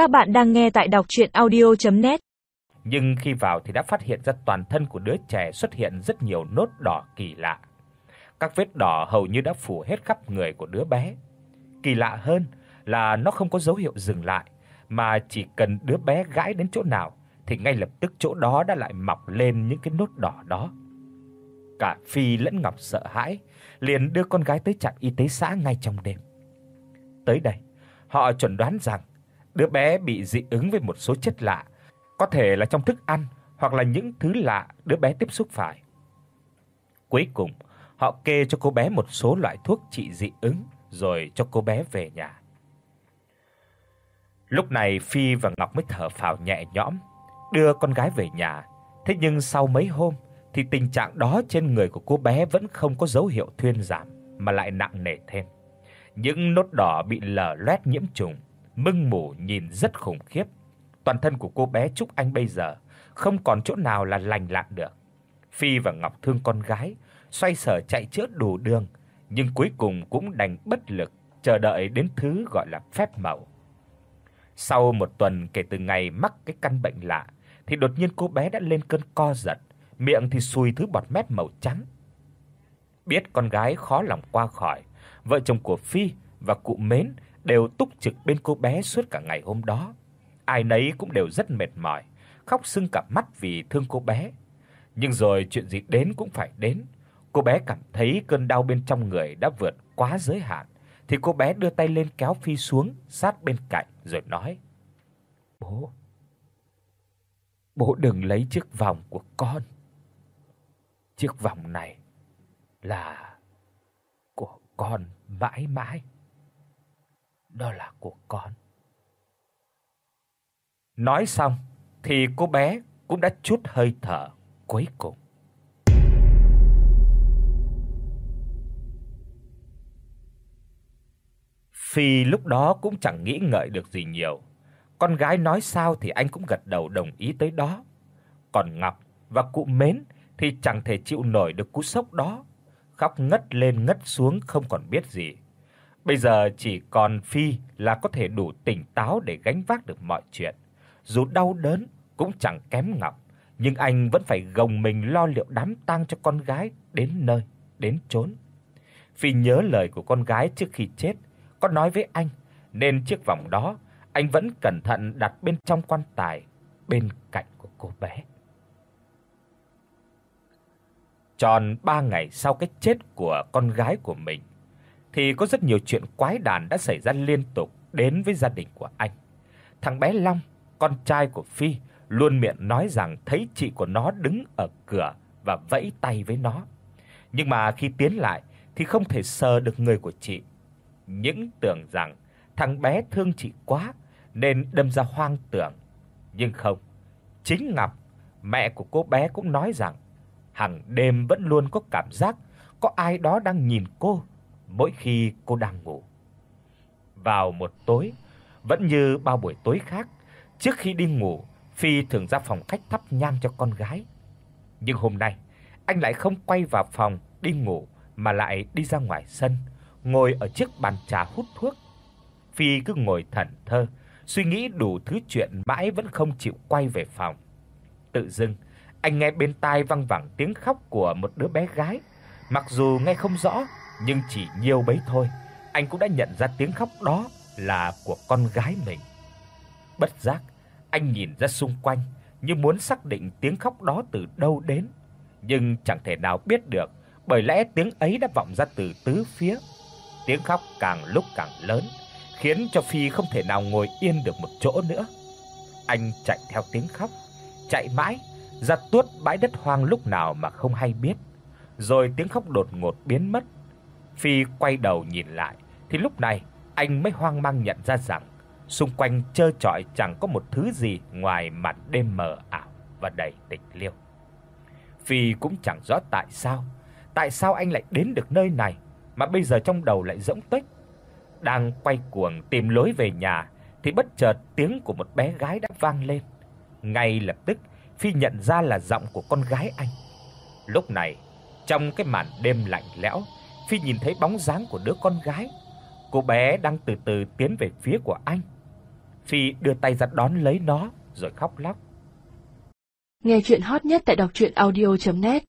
Các bạn đang nghe tại đọc audio net Nhưng khi vào thì đã phát hiện ra toàn thân của đứa trẻ xuất hiện rất nhiều nốt đỏ kỳ lạ. Các vết đỏ hầu như đã phủ hết khắp người của đứa bé. Kỳ lạ hơn là nó không có dấu hiệu dừng lại, mà chỉ cần đứa bé gãi đến chỗ nào thì ngay lập tức chỗ đó đã lại mọc lên những cái nốt đỏ đó. Cả Phi lẫn Ngọc sợ hãi, liền đưa con gái tới trạm y tế xã ngay trong đêm. Tới đây, họ chuẩn đoán rằng đứa bé bị dị ứng với một số chất lạ, có thể là trong thức ăn hoặc là những thứ lạ đứa bé tiếp xúc phải. Cuối cùng, họ kê cho cô bé một số loại thuốc trị dị ứng rồi cho cô bé về nhà. Lúc này Phi và Ngọc mới thở phào nhẹ nhõm, đưa con gái về nhà. Thế nhưng sau mấy hôm thì tình trạng đó trên người của cô bé vẫn không có dấu hiệu thuyên giảm mà lại nặng nề thêm. Những nốt đỏ bị lở loét nhiễm trùng, mưng mủ nhìn rất khủng khiếp. Toàn thân của cô bé Trúc Anh bây giờ không còn chỗ nào là lành lặn được. Phi và Ngọc thương con gái, xoay sở chạy chữa đủ đường, nhưng cuối cùng cũng đành bất lực chờ đợi đến thứ gọi là phép màu. Sau một tuần kể từ ngày mắc cái căn bệnh lạ thì đột nhiên cô bé đã lên cơn co giật, miệng thì sùi thứ bọt mép màu trắng. Biết con gái khó lòng qua khỏi, vợ chồng của Phi và cụ Mến đều túc trực bên cô bé suốt cả ngày hôm đó. Ai nấy cũng đều rất mệt mỏi, khóc sưng cả mắt vì thương cô bé. Nhưng rồi chuyện gì đến cũng phải đến. Cô bé cảm thấy cơn đau bên trong người đã vượt quá giới hạn, thì cô bé đưa tay lên kéo Phi xuống sát bên cạnh rồi nói: "Bố, bố đừng lấy chiếc vòng của con. Chiếc vòng này là của con mãi mãi. Đó là của con." Nói xong thì cô bé cũng đã chút hơi thở cuối cùng. Phi lúc đó cũng chẳng nghĩ ngợi được gì nhiều. Con gái nói sao thì anh cũng gật đầu đồng ý tới đó. Còn Ngọc và cụ Mến thì chẳng thể chịu nổi được cú sốc đó, khóc ngất lên ngất xuống không còn biết gì. Bây giờ chỉ còn Phi là có thể đủ tỉnh táo để gánh vác được mọi chuyện. Dù đau đớn cũng chẳng kém Ngọc, nhưng anh vẫn phải gồng mình lo liệu đám tang cho con gái đến nơi, đến chốn. Phi nhớ lời của con gái trước khi chết, có nói với anh nên chiếc vòng đó anh vẫn cẩn thận đặt bên trong quan tài bên cạnh của cô bé. Tròn 3 ngày sau cái chết của con gái của mình thì có rất nhiều chuyện quái đản đã xảy ra liên tục đến với gia đình của anh. Thằng bé Long, con trai của Phi, luôn miệng nói rằng thấy chị của nó đứng ở cửa và vẫy tay với nó. Nhưng mà khi tiến lại thì không thể sờ được người của chị. Những tưởng rằng thằng bé thương chị quá nên đâm ra hoang tưởng, nhưng không. Chính Ngọc, mẹ của cô bé cũng nói rằng hằng đêm vẫn luôn có cảm giác có ai đó đang nhìn cô mỗi khi cô đang ngủ. Vào một tối, vẫn như bao buổi tối khác, trước khi đi ngủ, Phi thường ra phòng khách thắp nhang cho con gái. Nhưng hôm nay, anh lại không quay vào phòng đi ngủ mà lại đi ra ngoài sân, ngồi ở chiếc bàn trà hút thuốc. Phi cứ ngồi thẫn thờ, suy nghĩ đủ thứ chuyện mãi vẫn không chịu quay về phòng. Tự dưng, anh nghe bên tai vang vẳng tiếng khóc của một đứa bé gái, mặc dù nghe không rõ, nhưng chỉ nhiêu bấy thôi, anh cũng đã nhận ra tiếng khóc đó là của con gái mình. Bất giác, anh nhìn ra xung quanh như muốn xác định tiếng khóc đó từ đâu đến, nhưng chẳng thể nào biết được, bởi lẽ tiếng ấy đã vọng ra từ tứ phía. Tiếng khóc càng lúc càng lớn, khiến cho Phi không thể nào ngồi yên được một chỗ nữa. Anh chạy theo tiếng khóc, chạy mãi ra tuốt bãi đất hoang lúc nào mà không hay biết. Rồi tiếng khóc đột ngột biến mất. Phi quay đầu nhìn lại thì lúc này anh mới hoang mang nhận ra rằng xung quanh trơ trọi chẳng có một thứ gì ngoài mặt đêm mờ ảo và đầy tịch liêu. Phi cũng chẳng rõ tại sao, tại sao anh lại đến được nơi này mà bây giờ trong đầu lại rỗng tuếch. Đang quay cuồng tìm lối về nhà thì bất chợt tiếng của một bé gái đã vang lên. Ngay lập tức, Phi nhận ra là giọng của con gái anh. Lúc này, trong cái màn đêm lạnh lẽo, Phi nhìn thấy bóng dáng của đứa con gái. Cô bé đang từ từ tiến về phía của anh. Phi đưa tay ra đón lấy nó, rồi khóc lóc. Nghe truyện hot nhất tại doctruyenaudio.net